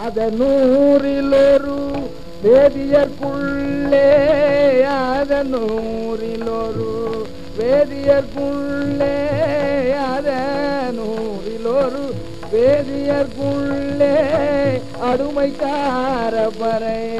அதனூரில் ஒரு வேதியர்க்குள்ளே அதனூரில் ஒரு வேதியர்க்குள்ளே அதனூரில் ஒரு வேதியற்குள்ளே அடுமைக்கார பறைய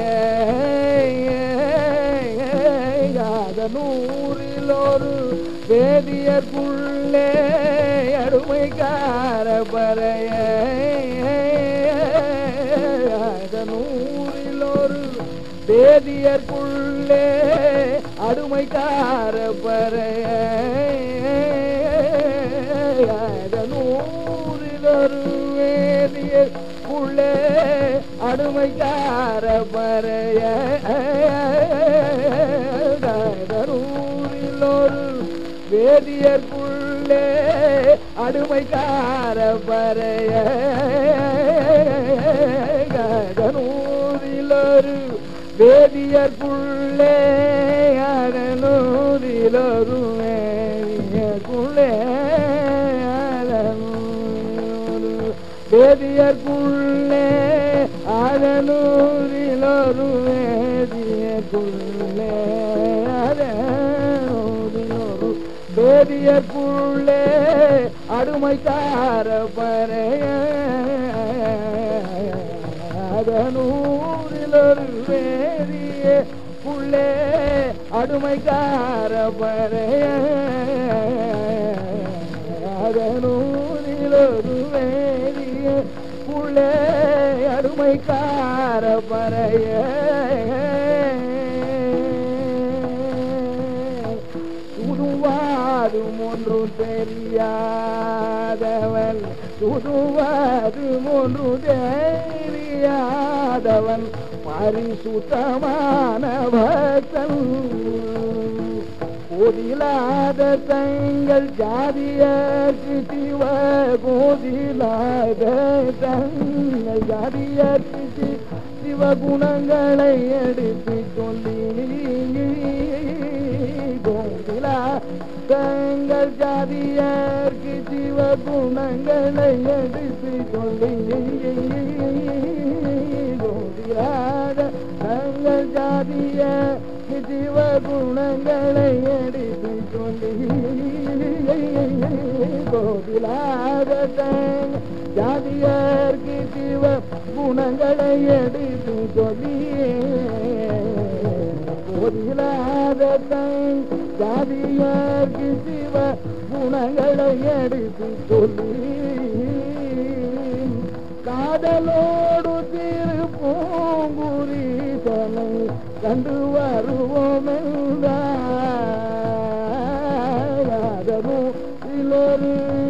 அதனூரில் ஒரு வேதியர்க்குள்ளே அடுமைக்கார பறைய அதனூரில் ஒரு வேதியர்க்குள்ளே அடுமைக்கார பறைய அதனூரில் ஒரு வேதியர்க்குள்ளே அடுமைக்கார பறைய வேதியர் அதனூரில் ஒரு வேதியர்க்குள்ளே வேதியர் புள்ளே ஒரு வேதியர்க்குள்ளே அதனூரில் ஒரு வேதியர்க்குள்ளே அடுமைக்கார பறைய அதனூரில் ஒரு வேதிய உள்ளே அடுமைக்கார பறைய அதனூரில் ஒரு வேதிய உள்ளே அடுமைக்கார பறைய சுடுவாதும் ஒன்று தெரியாதவன் சுடுவாதும் ஒன்று தெரியா தெரியாதவன் பரிசுத்தமான பக்தன் கோதிலாத தங்கள் ஜாதிய சிவ கோதிலாத தங்கள் ஜாதிய சி- சிவகுணங்களை எடுத்து சொல்லி கோதிலா தங்கள் ஜாதியர்க்கு சிவகுணங்களை எடுத்து சொல்லி சிவகுணங்களை எடுத்து சொல்லி கோதிலாத தங்கள் சிவ குணங்களை எடுத்து சொல்லி கோதிலாத தங்கள் சிவ குணங்களை எடுத்து சொல்லி காதலோடு திருப்பூங்குரீசனை கண்டு வருவோம். என்றாரும் ஒரு